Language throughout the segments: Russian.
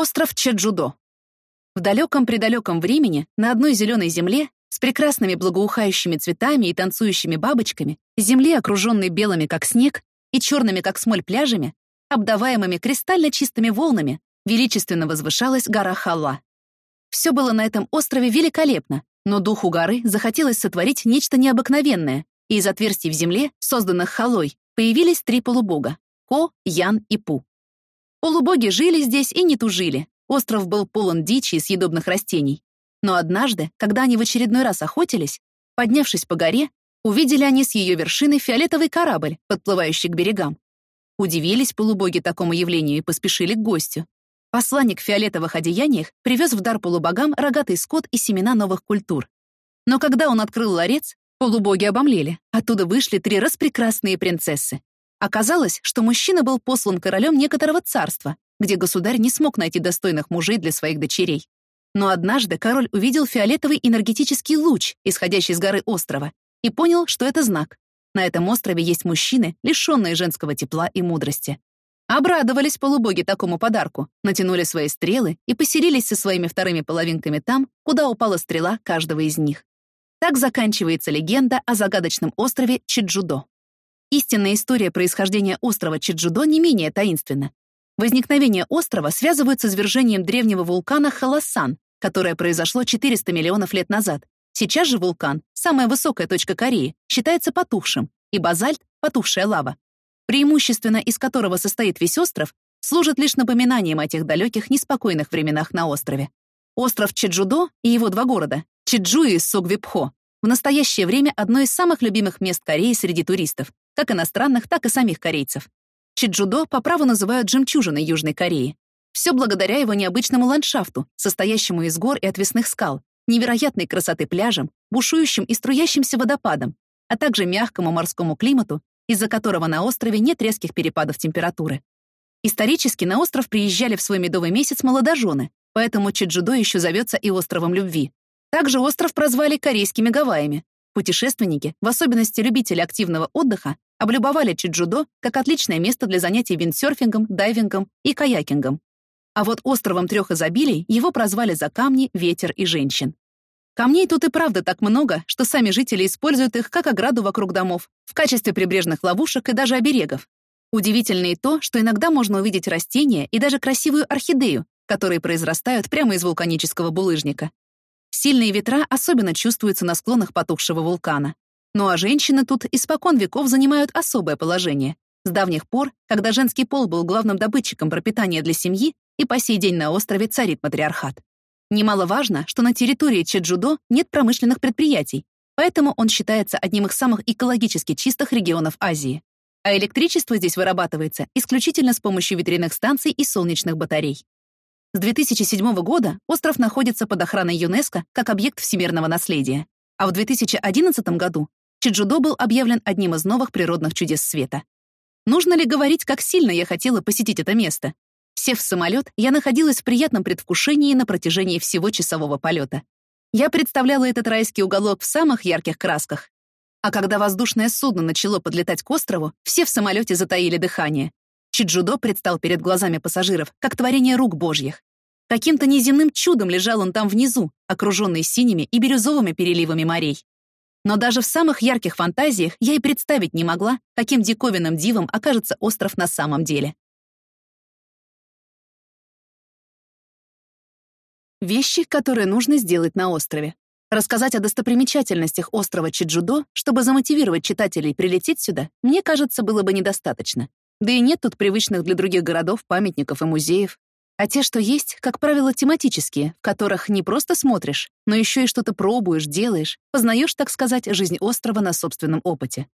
Остров Чеджудо. В далеком-предалеком времени на одной зеленой земле с прекрасными благоухающими цветами и танцующими бабочками, земле, окруженной белыми, как снег, и черными, как смоль, пляжами, обдаваемыми кристально чистыми волнами, величественно возвышалась гора Халла. Все было на этом острове великолепно, но духу горы захотелось сотворить нечто необыкновенное, и из отверстий в земле, созданных Халой, появились три полубога — Ко, Ян и Пу. Полубоги жили здесь и не тужили. Остров был полон дичи и съедобных растений. Но однажды, когда они в очередной раз охотились, поднявшись по горе, увидели они с ее вершины фиолетовый корабль, подплывающий к берегам. Удивились полубоги такому явлению и поспешили к гостю. Посланник в фиолетовых одеяниях привез в дар полубогам рогатый скот и семена новых культур. Но когда он открыл ларец, полубоги обомлели. Оттуда вышли три распрекрасные принцессы. Оказалось, что мужчина был послан королем некоторого царства, где государь не смог найти достойных мужей для своих дочерей. Но однажды король увидел фиолетовый энергетический луч, исходящий с горы острова, и понял, что это знак. На этом острове есть мужчины, лишенные женского тепла и мудрости. Обрадовались полубоги такому подарку, натянули свои стрелы и поселились со своими вторыми половинками там, куда упала стрела каждого из них. Так заканчивается легенда о загадочном острове Чиджудо. Истинная история происхождения острова Чеджудо не менее таинственна. Возникновение острова связывают с извержением древнего вулкана Халасан, которое произошло 400 миллионов лет назад. Сейчас же вулкан, самая высокая точка Кореи, считается потухшим, и базальт — потухшая лава, преимущественно из которого состоит весь остров, служит лишь напоминанием о тех далеких, неспокойных временах на острове. Остров Чеджудо и его два города — Чеджу и Согвипхо — в настоящее время одно из самых любимых мест Кореи среди туристов, как иностранных, так и самих корейцев. Чиджудо по праву называют жемчужиной Южной Кореи. Все благодаря его необычному ландшафту, состоящему из гор и отвесных скал, невероятной красоты пляжам, бушующим и струящимся водопадом, а также мягкому морскому климату, из-за которого на острове нет резких перепадов температуры. Исторически на остров приезжали в свой медовый месяц молодожены, поэтому Чеджудо еще зовется и островом любви. Также остров прозвали корейскими Гавайями. Путешественники, в особенности любители активного отдыха, облюбовали Чиджудо как отличное место для занятий виндсерфингом, дайвингом и каякингом. А вот островом трех изобилий его прозвали за камни, ветер и женщин. Камней тут и правда так много, что сами жители используют их как ограду вокруг домов, в качестве прибрежных ловушек и даже оберегов. Удивительно и то, что иногда можно увидеть растения и даже красивую орхидею, которые произрастают прямо из вулканического булыжника. Сильные ветра особенно чувствуются на склонах потухшего вулкана. Ну а женщины тут испокон веков занимают особое положение. С давних пор, когда женский пол был главным добытчиком пропитания для семьи, и по сей день на острове царит матриархат. Немаловажно, что на территории Чеджудо нет промышленных предприятий, поэтому он считается одним из самых экологически чистых регионов Азии. А электричество здесь вырабатывается исключительно с помощью ветряных станций и солнечных батарей. С 2007 года остров находится под охраной ЮНЕСКО как объект всемирного наследия, а в 2011 году Чиджудо был объявлен одним из новых природных чудес света. Нужно ли говорить, как сильно я хотела посетить это место? Сев в самолет, я находилась в приятном предвкушении на протяжении всего часового полета. Я представляла этот райский уголок в самых ярких красках. А когда воздушное судно начало подлетать к острову, все в самолете затаили дыхание. Чиджудо предстал перед глазами пассажиров, как творение рук божьих. Каким-то неземным чудом лежал он там внизу, окруженный синими и бирюзовыми переливами морей. Но даже в самых ярких фантазиях я и представить не могла, каким диковинным дивом окажется остров на самом деле. Вещи, которые нужно сделать на острове. Рассказать о достопримечательностях острова Чиджудо, чтобы замотивировать читателей прилететь сюда, мне кажется, было бы недостаточно. Да и нет тут привычных для других городов памятников и музеев. А те, что есть, как правило, тематические, в которых не просто смотришь, но еще и что-то пробуешь, делаешь, познаешь, так сказать, жизнь острова на собственном опыте.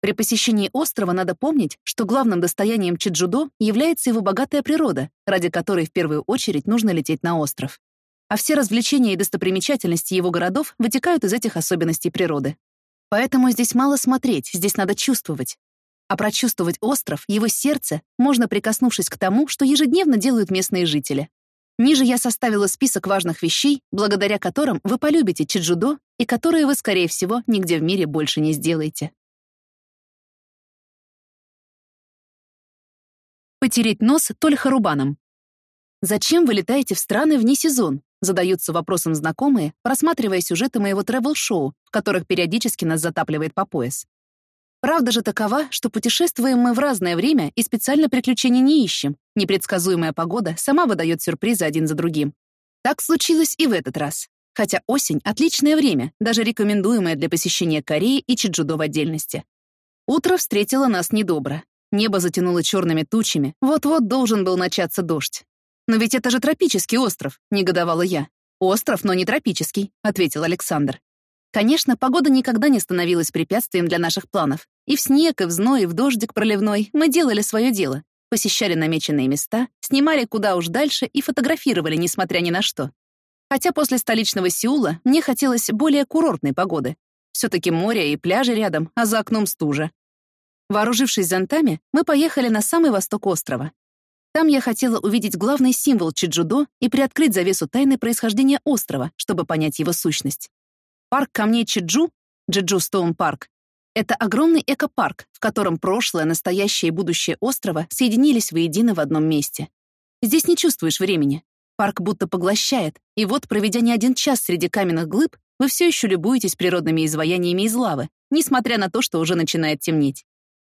При посещении острова надо помнить, что главным достоянием Чеджудо является его богатая природа, ради которой в первую очередь нужно лететь на остров. А все развлечения и достопримечательности его городов вытекают из этих особенностей природы. Поэтому здесь мало смотреть, здесь надо чувствовать, а прочувствовать остров, его сердце, можно прикоснувшись к тому, что ежедневно делают местные жители. Ниже я составила список важных вещей, благодаря которым вы полюбите чиджудо и которые вы, скорее всего, нигде в мире больше не сделаете. Потереть нос только рубаном. «Зачем вы летаете в страны вне сезон?» задаются вопросом знакомые, просматривая сюжеты моего тревел-шоу, в которых периодически нас затапливает по пояс. Правда же такова, что путешествуем мы в разное время и специально приключений не ищем. Непредсказуемая погода сама выдает сюрпризы один за другим. Так случилось и в этот раз. Хотя осень — отличное время, даже рекомендуемое для посещения Кореи и Чеджудо в отдельности. Утро встретило нас недобро. Небо затянуло черными тучами, вот-вот должен был начаться дождь. «Но ведь это же тропический остров», — негодовала я. «Остров, но не тропический», — ответил Александр. Конечно, погода никогда не становилась препятствием для наших планов. И в снег, и в зной, и в дождик проливной мы делали свое дело. Посещали намеченные места, снимали куда уж дальше и фотографировали, несмотря ни на что. Хотя после столичного Сеула мне хотелось более курортной погоды. Все-таки море и пляжи рядом, а за окном стужа. Вооружившись зонтами, мы поехали на самый восток острова. Там я хотела увидеть главный символ Чиджудо и приоткрыть завесу тайны происхождения острова, чтобы понять его сущность. Парк камней Чеджу, Jeju Stone Park, это огромный экопарк, в котором прошлое, настоящее и будущее острова соединились воедино в одном месте. Здесь не чувствуешь времени. Парк будто поглощает, и вот, проведя не один час среди каменных глыб, вы все еще любуетесь природными изваяниями из лавы, несмотря на то, что уже начинает темнеть.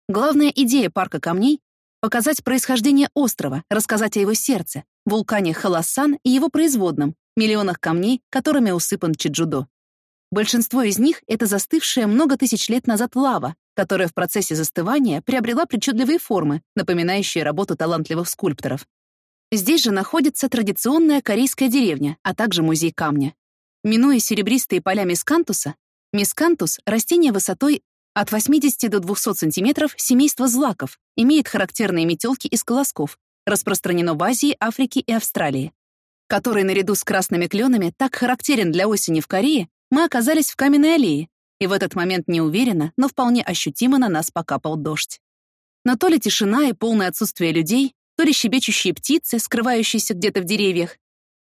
Главная идея парка камней — показать происхождение острова, рассказать о его сердце, вулкане Халасан и его производном, миллионах камней, которыми усыпан Чеджудо. Большинство из них — это застывшая много тысяч лет назад лава, которая в процессе застывания приобрела причудливые формы, напоминающие работу талантливых скульпторов. Здесь же находится традиционная корейская деревня, а также музей камня. Минуя серебристые поля мискантуса, мискантус — растение высотой от 80 до 200 сантиметров семейства злаков, имеет характерные метелки из колосков, распространено в Азии, Африке и Австралии, который наряду с красными кленами так характерен для осени в Корее, мы оказались в каменной аллее, и в этот момент неуверенно, но вполне ощутимо на нас покапал дождь. Но то ли тишина и полное отсутствие людей, то ли щебечущие птицы, скрывающиеся где-то в деревьях,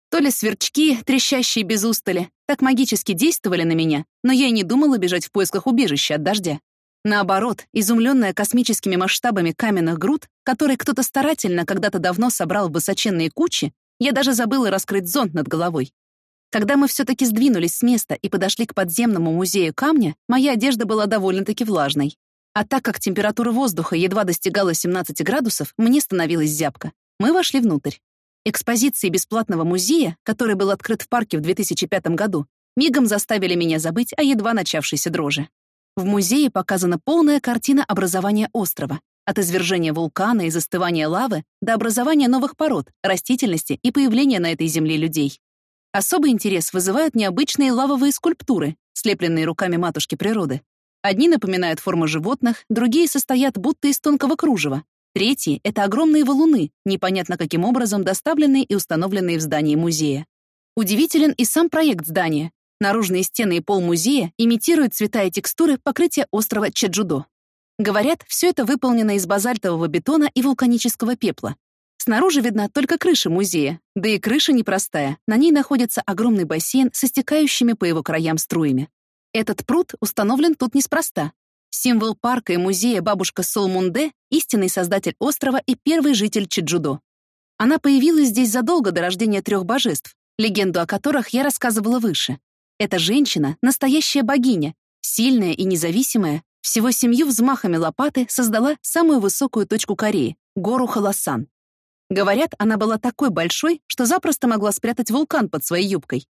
то ли сверчки, трещащие без устали, так магически действовали на меня, но я и не думала бежать в поисках убежища от дождя. Наоборот, изумленная космическими масштабами каменных груд, которые кто-то старательно когда-то давно собрал в высоченные кучи, я даже забыла раскрыть зонт над головой. Когда мы все-таки сдвинулись с места и подошли к подземному музею камня, моя одежда была довольно-таки влажной. А так как температура воздуха едва достигала 17 градусов, мне становилось зябко. Мы вошли внутрь. Экспозиции бесплатного музея, который был открыт в парке в 2005 году, мигом заставили меня забыть о едва начавшейся дрожи. В музее показана полная картина образования острова, от извержения вулкана и застывания лавы до образования новых пород, растительности и появления на этой земле людей. Особый интерес вызывают необычные лавовые скульптуры, слепленные руками матушки природы. Одни напоминают формы животных, другие состоят будто из тонкого кружева. Третьи — это огромные валуны, непонятно каким образом доставленные и установленные в здании музея. Удивителен и сам проект здания. Наружные стены и пол музея имитируют цвета и текстуры покрытия острова Чеджудо. Говорят, все это выполнено из базальтового бетона и вулканического пепла, Снаружи видна только крыша музея, да и крыша непростая. На ней находится огромный бассейн со стекающими по его краям струями. Этот пруд установлен тут неспроста. Символ парка и музея бабушка Солмунде — истинный создатель острова и первый житель Чеджудо. Она появилась здесь задолго до рождения трех божеств, легенду о которых я рассказывала выше. Эта женщина — настоящая богиня, сильная и независимая, всего семью взмахами лопаты создала самую высокую точку Кореи — гору Халасан. Говорят, она была такой большой, что запросто могла спрятать вулкан под своей юбкой.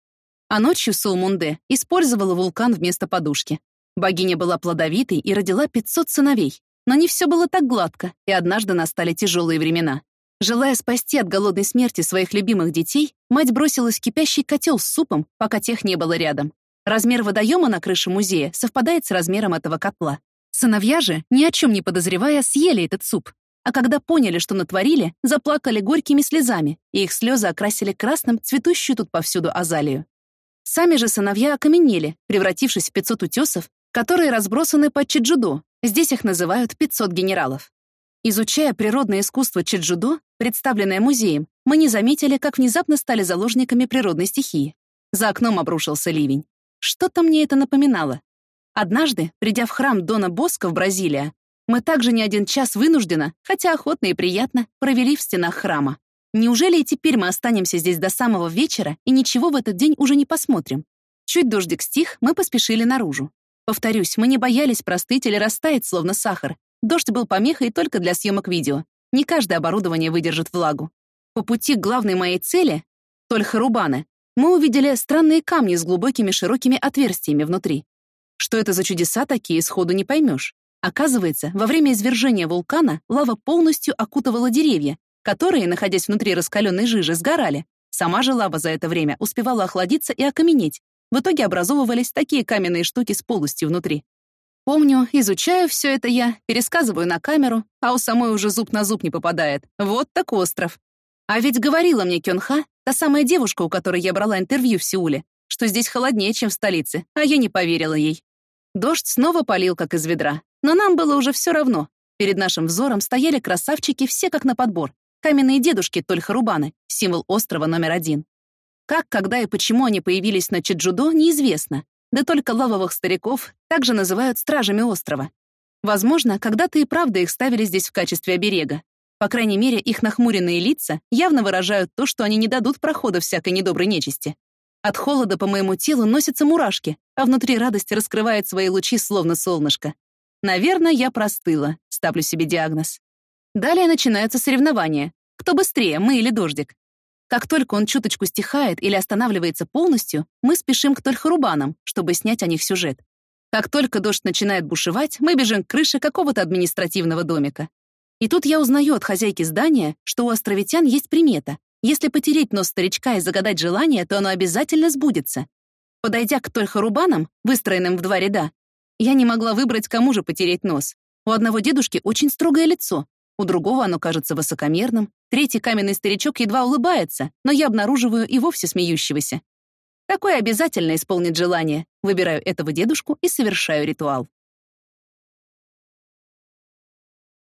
А ночью Сулмунде использовала вулкан вместо подушки. Богиня была плодовитой и родила 500 сыновей. Но не все было так гладко, и однажды настали тяжелые времена. Желая спасти от голодной смерти своих любимых детей, мать бросилась в кипящий котел с супом, пока тех не было рядом. Размер водоема на крыше музея совпадает с размером этого котла. Сыновья же, ни о чем не подозревая, съели этот суп, а когда поняли, что натворили, заплакали горькими слезами, и их слезы окрасили красным цветущую тут повсюду азалию. Сами же сыновья окаменели, превратившись в 500 утесов, которые разбросаны по Чеджудо, здесь их называют 500 генералов. Изучая природное искусство Чеджудо, представленное музеем, мы не заметили, как внезапно стали заложниками природной стихии. За окном обрушился ливень. Что-то мне это напоминало. Однажды, придя в храм Дона Боско в Бразилии, мы также не один час вынужденно, хотя охотно и приятно, провели в стенах храма. Неужели и теперь мы останемся здесь до самого вечера и ничего в этот день уже не посмотрим? Чуть дождик стих, мы поспешили наружу. Повторюсь, мы не боялись простыть или растаять, словно сахар. Дождь был помехой только для съемок видео. Не каждое оборудование выдержит влагу. По пути к главной моей цели, Тольхарубаны, мы увидели странные камни с глубокими широкими отверстиями внутри. Что это за чудеса такие, сходу не поймешь. Оказывается, во время извержения вулкана лава полностью окутывала деревья, которые, находясь внутри раскаленной жижи, сгорали. Сама же лава за это время успевала охладиться и окаменеть. В итоге образовывались такие каменные штуки с полостью внутри. Помню, изучаю все это я, пересказываю на камеру, а у самой уже зуб на зуб не попадает. Вот так остров. А ведь говорила мне Кёнха, та самая девушка, у которой я брала интервью в Сеуле, что здесь холоднее, чем в столице, а я не поверила ей. Дождь снова полил, как из ведра. Но нам было уже все равно. Перед нашим взором стояли красавчики все как на подбор. Каменные дедушки Тольхарубаны, символ острова номер один. Как, когда и почему они появились на Чеджудо, неизвестно. Да только лавовых стариков также называют стражами острова. Возможно, когда-то и правда их ставили здесь в качестве оберега. По крайней мере, их нахмуренные лица явно выражают то, что они не дадут прохода всякой недоброй нечисти. От холода по моему телу носятся мурашки, а внутри радость раскрывает свои лучи, словно солнышко. Наверное, я простыла, ставлю себе диагноз. Далее начинаются соревнования. Кто быстрее, мы или дождик? Как только он чуточку стихает или останавливается полностью, мы спешим к Тольхарубанам, чтобы снять о них сюжет. Как только дождь начинает бушевать, мы бежим к крыше какого-то административного домика. И тут я узнаю от хозяйки здания, что у островитян есть примета. Если потереть нос старичка и загадать желание, то оно обязательно сбудется. Подойдя к Тольхарубанам, выстроенным в два ряда, я не могла выбрать, кому же потереть нос. У одного дедушки очень строгое лицо, у другого оно кажется высокомерным, третий каменный старичок едва улыбается, но я обнаруживаю и вовсе смеющегося. Такое обязательно исполнит желание. Выбираю этого дедушку и совершаю ритуал.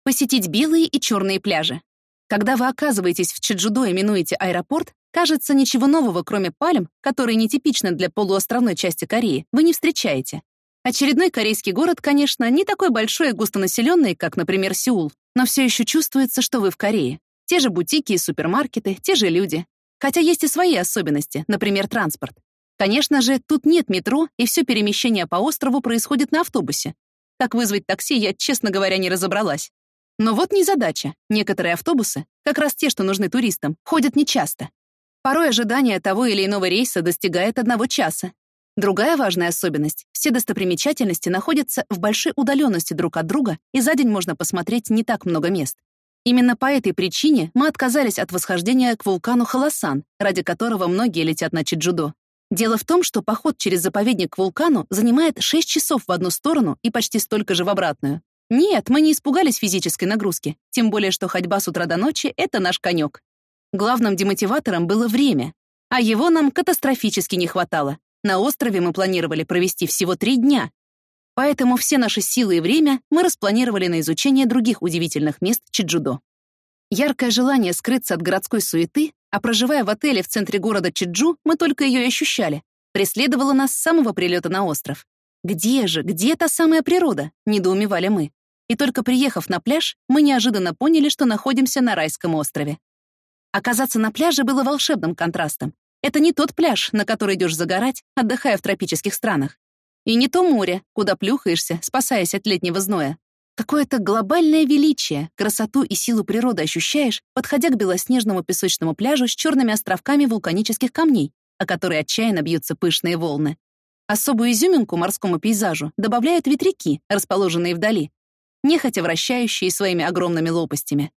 Посетить белые и черные пляжи. Когда вы оказываетесь в Чеджудо и минуете аэропорт, кажется, ничего нового, кроме пальм, которые нетипичны для полуостровной части Кореи, вы не встречаете. Очередной корейский город, конечно, не такой большой и густонаселенный, как, например, Сеул, но все еще чувствуется, что вы в Корее. Те же бутики и супермаркеты, те же люди. Хотя есть и свои особенности, например, транспорт. Конечно же, тут нет метро, и все перемещение по острову происходит на автобусе. Как вызвать такси, я, честно говоря, не разобралась. Но вот незадача. Некоторые автобусы, как раз те, что нужны туристам, ходят нечасто. Порой ожидание того или иного рейса достигает одного часа. Другая важная особенность — все достопримечательности находятся в большой удаленности друг от друга, и за день можно посмотреть не так много мест. Именно по этой причине мы отказались от восхождения к вулкану Халасан, ради которого многие летят на Чеджудо. Дело в том, что поход через заповедник к вулкану занимает 6 часов в одну сторону и почти столько же в обратную. Нет, мы не испугались физической нагрузки, тем более что ходьба с утра до ночи — это наш конек. Главным демотиватором было время, а его нам катастрофически не хватало. На острове мы планировали провести всего три дня, поэтому все наши силы и время мы распланировали на изучение других удивительных мест Чеджудо. Яркое желание скрыться от городской суеты, а проживая в отеле в центре города Чеджу, мы только ее и ощущали, преследовало нас с самого прилета на остров. «Где же, где та самая природа?» — недоумевали мы. И только приехав на пляж, мы неожиданно поняли, что находимся на райском острове. Оказаться на пляже было волшебным контрастом. Это не тот пляж, на который идешь загорать, отдыхая в тропических странах. И не то море, куда плюхаешься, спасаясь от летнего зноя. Какое-то глобальное величие, красоту и силу природы ощущаешь, подходя к белоснежному песочному пляжу с черными островками вулканических камней, о которые отчаянно бьются пышные волны. Особую изюминку морскому пейзажу добавляют ветряки, расположенные вдали, нехотя вращающие своими огромными лопастями.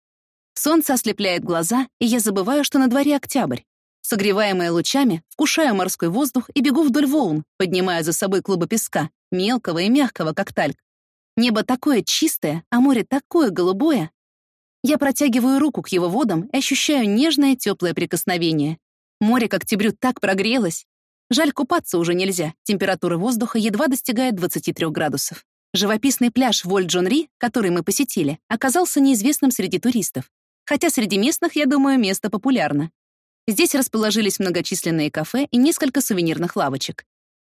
Солнце ослепляет глаза, и я забываю, что на дворе октябрь, Согреваемая лучами, вкушаю морской воздух и бегу вдоль волн, поднимая за собой клубы песка, мелкого и мягкого, как тальк. Небо такое чистое, а море такое голубое. Я протягиваю руку к его водам и ощущаю нежное теплое прикосновение. Море к октябрю так прогрелось. Жаль, купаться уже нельзя, температура воздуха едва достигает 23 градусов. Живописный пляж Воль-Джон-Ри, который мы посетили, оказался неизвестным среди туристов. Хотя среди местных, я думаю, место популярно. Здесь расположились многочисленные кафе и несколько сувенирных лавочек.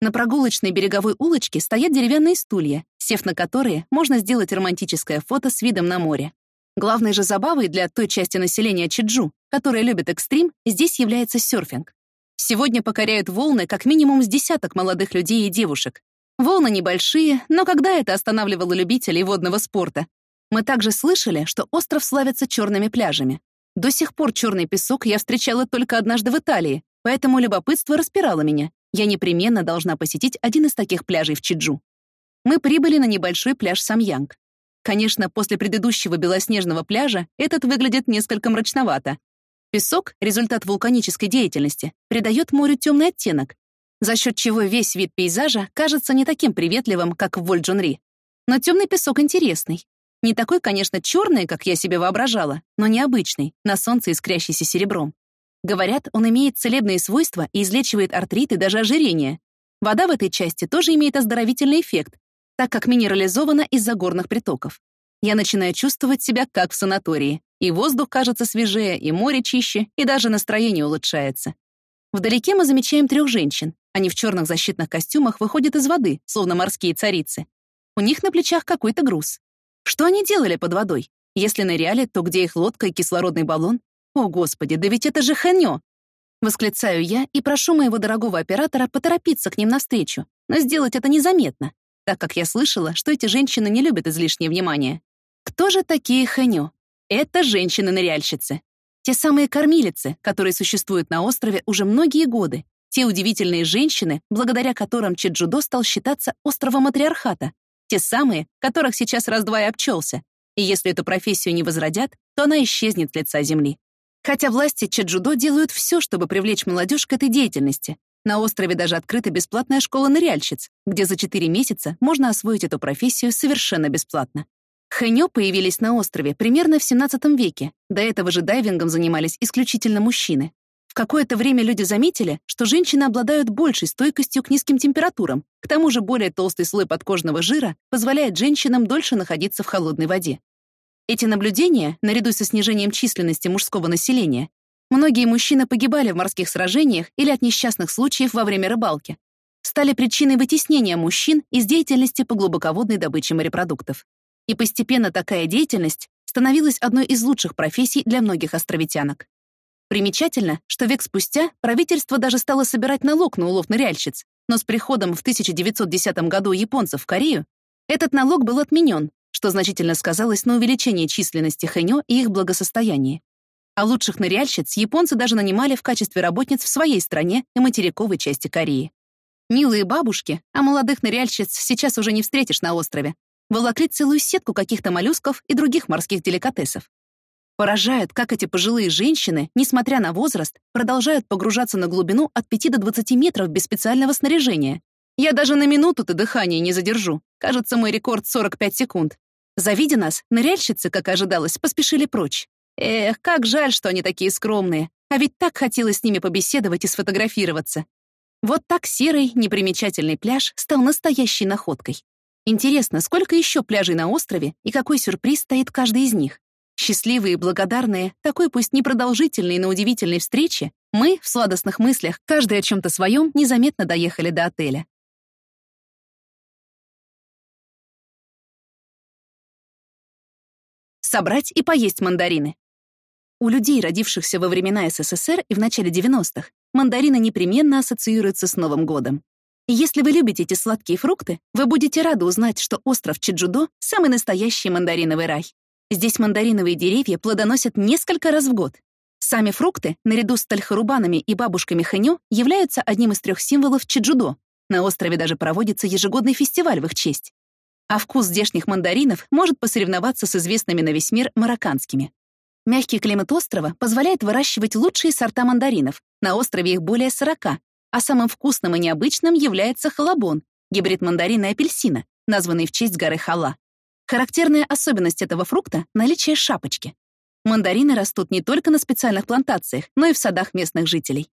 На прогулочной береговой улочке стоят деревянные стулья, сев на которые можно сделать романтическое фото с видом на море. Главной же забавой для той части населения Чеджу которые любят экстрим, здесь является серфинг. Сегодня покоряют волны как минимум с десяток молодых людей и девушек. Волны небольшие, но когда это останавливало любителей водного спорта? Мы также слышали, что остров славится черными пляжами. До сих пор черный песок я встречала только однажды в Италии, поэтому любопытство распирало меня. Я непременно должна посетить один из таких пляжей в Чиджу. Мы прибыли на небольшой пляж Самьянг. Конечно, после предыдущего белоснежного пляжа этот выглядит несколько мрачновато. Песок, результат вулканической деятельности, придает морю темный оттенок, за счет чего весь вид пейзажа кажется не таким приветливым, как в Вольджунри. Но темный песок интересный. Не такой, конечно, черный, как я себе воображала, но необычный, на солнце искрящийся серебром. Говорят, он имеет целебные свойства и излечивает артрит и даже ожирение. Вода в этой части тоже имеет оздоровительный эффект, так как минерализована из-за горных притоков. Я начинаю чувствовать себя как в санатории, и воздух кажется свежее, и море чище, и даже настроение улучшается. Вдалеке мы замечаем трех женщин. Они в черных защитных костюмах выходят из воды, словно морские царицы. У них на плечах какой-то груз. Что они делали под водой? Если ныряли, то где их лодка и кислородный баллон? О, Господи, да ведь это же ханё! Восклицаю я и прошу моего дорогого оператора поторопиться к ним навстречу, но сделать это незаметно, так как я слышала, что эти женщины не любят излишнее внимание. Кто же такие ханё? Это женщины-ныряльщицы. Те самые кормилицы, которые существуют на острове уже многие годы. Те удивительные женщины, благодаря которым Чеджудо стал считаться островом матриархата. Те самые, которых сейчас раз-два и обчелся. И если эту профессию не возродят, то она исчезнет с лица земли. Хотя власти Чеджудо делают все, чтобы привлечь молодежь к этой деятельности, на острове даже открыта бесплатная школа ныряльщиц, где за 4 месяца можно освоить эту профессию совершенно бесплатно. Хэньо появились на острове примерно в 17 веке. До этого же дайвингом занимались исключительно мужчины. Какое-то время люди заметили, что женщины обладают большей стойкостью к низким температурам. К тому же более толстый слой подкожного жира позволяет женщинам дольше находиться в холодной воде. Эти наблюдения, наряду со снижением численности мужского населения, Многие мужчины погибали в морских сражениях или от несчастных случаев во время рыбалки. Стали причиной вытеснения мужчин из деятельности по глубоководной добыче морепродуктов. И постепенно такая деятельность становилась одной из лучших профессий для многих островитянок. Примечательно, что век спустя правительство даже стало собирать налог на улов ныряльщиц, но с приходом в 1910 году японцев в Корею этот налог был отменен, что значительно сказалось на увеличении численности хэньо и их благосостоянии. А лучших ныряльщиц японцы даже нанимали в качестве работниц в своей стране и материковой части Кореи. Милые бабушки, а молодых ныряльщиц сейчас уже не встретишь на острове, волокли целую сетку каких-то моллюсков и других морских деликатесов. Поражает, как эти пожилые женщины, несмотря на возраст, продолжают погружаться на глубину от 5 до 20 метров без специального снаряжения. Я даже на минуту-то дыхание не задержу. Кажется, мой рекорд 45 секунд. Завидя нас, ныряльщицы, как ожидалось, поспешили прочь. Эх, как жаль, что они такие скромные. А ведь так хотелось с ними побеседовать и сфотографироваться. Вот так серый, непримечательный пляж стал настоящей находкой. Интересно, сколько еще пляжей на острове и какой сюрприз стоит каждый из них? Счастливые и благодарные, такой пусть непродолжительной, но удивительной встрече, мы, в сладостных мыслях, каждый о чем-то своем, незаметно доехали до отеля. Собрать и поесть мандарины. У людей, родившихся во времена СССР и в начале 90-х, мандарины непременно ассоциируются с Новым годом. И если вы любите эти сладкие фрукты, вы будете рады узнать, что остров Чеджудо — самый настоящий мандариновый рай. Здесь мандариновые деревья плодоносят несколько раз в год. Сами фрукты, наряду с тальхарубанами и бабушками хэню, являются одним из трех символов Чеджудо. На острове даже проводится ежегодный фестиваль в их честь. А вкус здешних мандаринов может посоревноваться с известными на весь мир марокканскими. Мягкий климат острова позволяет выращивать лучшие сорта мандаринов. На острове их более 40, а самым вкусным и необычным является халабон, гибрид мандарина и апельсина, названный в честь горы Хала. Характерная особенность этого фрукта — наличие шапочки. Мандарины растут не только на специальных плантациях, но и в садах местных жителей.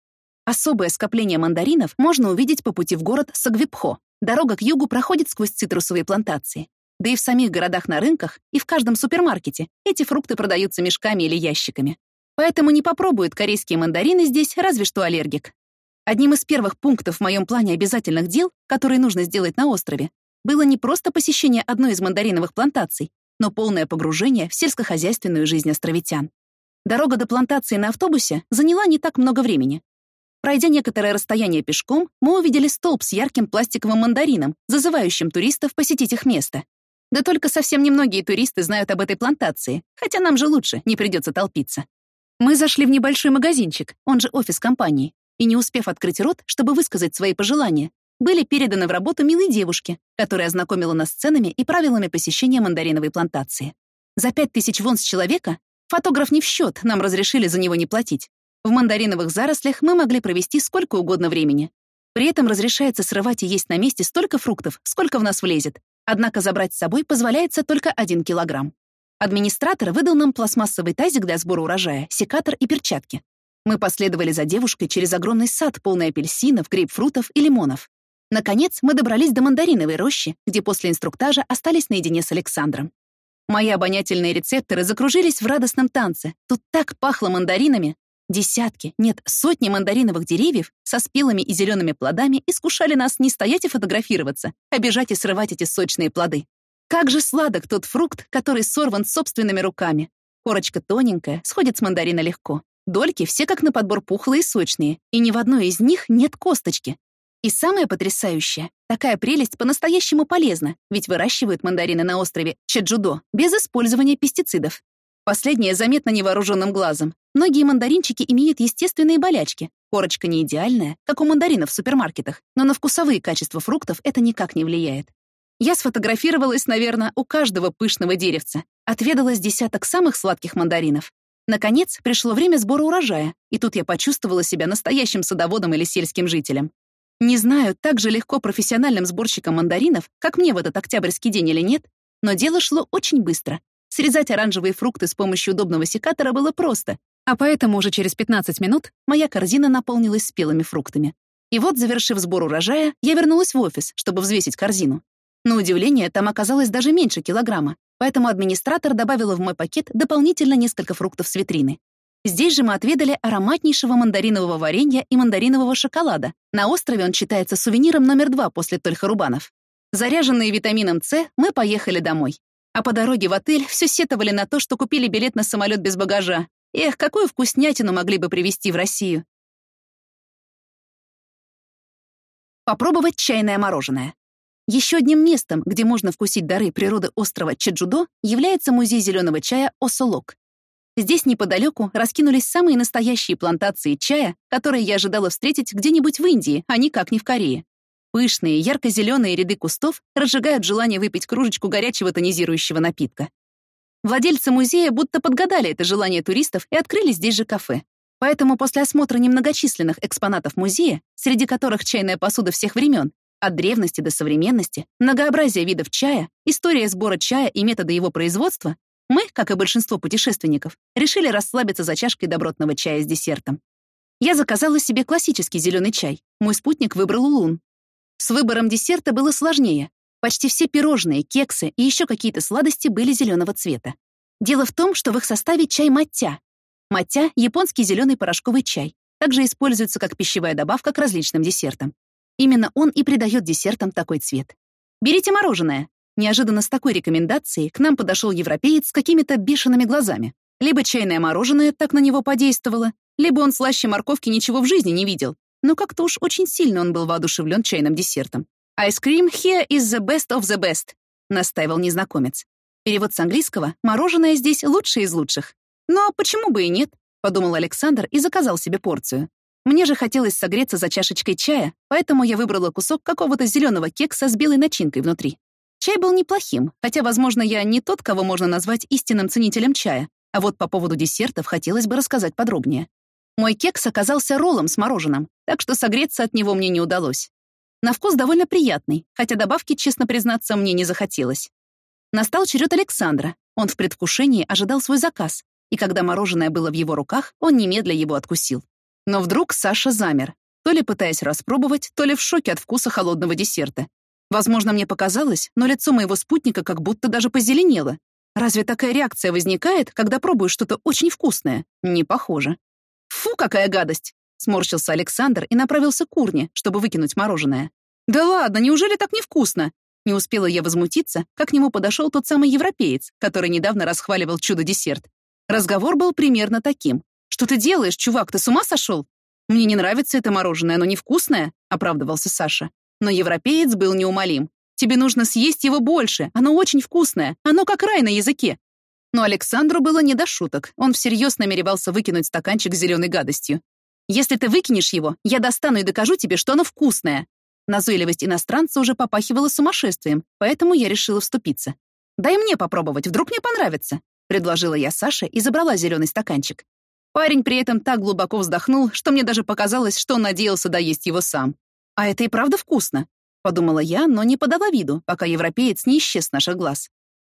Особое скопление мандаринов можно увидеть по пути в город Сагвипхо. Дорога к югу проходит сквозь цитрусовые плантации. Да и в самих городах на рынках и в каждом супермаркете эти фрукты продаются мешками или ящиками. Поэтому не попробует корейские мандарины здесь разве что аллергик. Одним из первых пунктов в моем плане обязательных дел, которые нужно сделать на острове, было не просто посещение одной из мандариновых плантаций, но полное погружение в сельскохозяйственную жизнь островитян. Дорога до плантации на автобусе заняла не так много времени. Пройдя некоторое расстояние пешком, мы увидели столб с ярким пластиковым мандарином, зазывающим туристов посетить их место. Да только совсем немногие туристы знают об этой плантации, хотя нам же лучше, не придется толпиться. Мы зашли в небольшой магазинчик, он же офис компании, и не успев открыть рот, чтобы высказать свои пожелания, были переданы в работу милой девушке, которая ознакомила нас с ценами и правилами посещения мандариновой плантации. За пять тысяч вон с человека фотограф не в счет, нам разрешили за него не платить. В мандариновых зарослях мы могли провести сколько угодно времени. При этом разрешается срывать и есть на месте столько фруктов, сколько в нас влезет. Однако забрать с собой позволяется только один килограмм. Администратор выдал нам пластмассовый тазик для сбора урожая, секатор и перчатки. Мы последовали за девушкой через огромный сад, полный апельсинов, грейпфрутов и лимонов. Наконец, мы добрались до мандариновой рощи, где после инструктажа остались наедине с Александром. Мои обонятельные рецепторы закружились в радостном танце. Тут так пахло мандаринами. Десятки, нет, сотни мандариновых деревьев со спелыми и зелеными плодами искушали нас не стоять и фотографироваться, а бежать и срывать эти сочные плоды. Как же сладок тот фрукт, который сорван собственными руками. Корочка тоненькая, сходит с мандарина легко. Дольки все как на подбор пухлые и сочные, и ни в одной из них нет косточки. И самое потрясающее, такая прелесть по-настоящему полезна, ведь выращивают мандарины на острове Чеджудо без использования пестицидов. Последнее заметно невооруженным глазом. Многие мандаринчики имеют естественные болячки. Корочка не идеальная, как у мандаринов в супермаркетах, но на вкусовые качества фруктов это никак не влияет. Я сфотографировалась, наверное, у каждого пышного деревца, отведала десяток самых сладких мандаринов. Наконец, пришло время сбора урожая, и тут я почувствовала себя настоящим садоводом или сельским жителем. Не знаю, так же легко профессиональным сборщиком мандаринов, как мне в этот октябрьский день или нет, но дело шло очень быстро. Срезать оранжевые фрукты с помощью удобного секатора было просто, а поэтому уже через 15 минут моя корзина наполнилась спелыми фруктами. И вот, завершив сбор урожая, я вернулась в офис, чтобы взвесить корзину. На удивление, там оказалось даже меньше килограмма, поэтому администратор добавила в мой пакет дополнительно несколько фруктов с витрины. Здесь же мы отведали ароматнейшего мандаринового варенья и мандаринового шоколада. На острове он считается сувениром номер два после Тольхарубанов. Заряженные витамином С, мы поехали домой. А по дороге в отель все сетовали на то, что купили билет на самолет без багажа. Эх, какую вкуснятину могли бы привезти в Россию. Попробовать чайное мороженое. Еще одним местом, где можно вкусить дары природы острова Чеджудо, является музей зеленого чая Осолок. Здесь неподалеку раскинулись самые настоящие плантации чая, которые я ожидала встретить где-нибудь в Индии, а никак не в Корее. Пышные, ярко-зеленые ряды кустов разжигают желание выпить кружечку горячего тонизирующего напитка. Владельцы музея будто подгадали это желание туристов и открыли здесь же кафе. Поэтому после осмотра немногочисленных экспонатов музея, среди которых чайная посуда всех времен, от древности до современности, многообразие видов чая, история сбора чая и методы его производства, мы, как и большинство путешественников, решили расслабиться за чашкой добротного чая с десертом. Я заказала себе классический зеленый чай. Мой спутник выбрал улун. С выбором десерта было сложнее. Почти все пирожные, кексы и еще какие-то сладости были зеленого цвета. Дело в том, что в их составе чай маття. Маття — японский зеленый порошковый чай. Также используется как пищевая добавка к различным десертам. Именно он и придает десертам такой цвет. Берите мороженое. Неожиданно с такой рекомендацией к нам подошел европеец с какими-то бешеными глазами. Либо чайное мороженое так на него подействовало, либо он слаще морковки ничего в жизни не видел. Но как-то уж очень сильно он был воодушевлен чайным десертом. «Ice cream here is the best of the best», — настаивал незнакомец. Перевод с английского «мороженое здесь лучшее из лучших». «Ну а почему бы и нет?» — подумал Александр и заказал себе порцию. Мне же хотелось согреться за чашечкой чая, поэтому я выбрала кусок какого-то зеленого кекса с белой начинкой внутри. Чай был неплохим, хотя, возможно, я не тот, кого можно назвать истинным ценителем чая, а вот по поводу десертов хотелось бы рассказать подробнее. Мой кекс оказался роллом с мороженым, так что согреться от него мне не удалось. На вкус довольно приятный, хотя добавки, честно признаться, мне не захотелось. Настал черед Александра. Он в предвкушении ожидал свой заказ, и когда мороженое было в его руках, он немедля его откусил. Но вдруг Саша замер, то ли пытаясь распробовать, то ли в шоке от вкуса холодного десерта, Возможно, мне показалось, но лицо моего спутника как будто даже позеленело. Разве такая реакция возникает, когда пробуешь что-то очень вкусное? Не похоже. «Фу, какая гадость!» — сморщился Александр и направился к урне, чтобы выкинуть мороженое. «Да ладно, неужели так невкусно?» Не успела я возмутиться, как к нему подошел тот самый европеец, который недавно расхваливал чудо-десерт. Разговор был примерно таким. «Что ты делаешь, чувак, ты с ума сошел?» «Мне не нравится это мороженое, оно невкусное», — оправдывался Саша. Но европеец был неумолим. «Тебе нужно съесть его больше, оно очень вкусное, оно как рай на языке». Но Александру было не до шуток, он всерьез намеревался выкинуть стаканчик с зеленой гадостью. «Если ты выкинешь его, я достану и докажу тебе, что оно вкусное». Назойливость иностранца уже попахивала сумасшествием, поэтому я решила вступиться. «Дай мне попробовать, вдруг мне понравится», — предложила я Саше и забрала зеленый стаканчик. Парень при этом так глубоко вздохнул, что мне даже показалось, что он надеялся доесть его сам. «А это и правда вкусно», — подумала я, но не подала виду, пока европеец не исчез с наших глаз.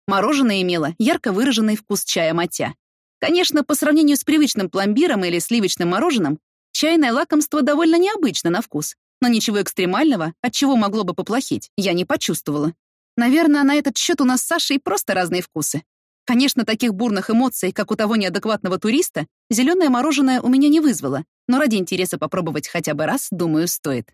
Мороженое имело ярко выраженный вкус чая матя. Конечно, по сравнению с привычным пломбиром или сливочным мороженым, чайное лакомство довольно необычно на вкус, но ничего экстремального, от чего могло бы поплохеть, я не почувствовала. Наверное, на этот счет у нас с Сашей просто разные вкусы. Конечно, таких бурных эмоций, как у того неадекватного туриста, зеленое мороженое у меня не вызвало, но ради интереса попробовать хотя бы раз, думаю, стоит.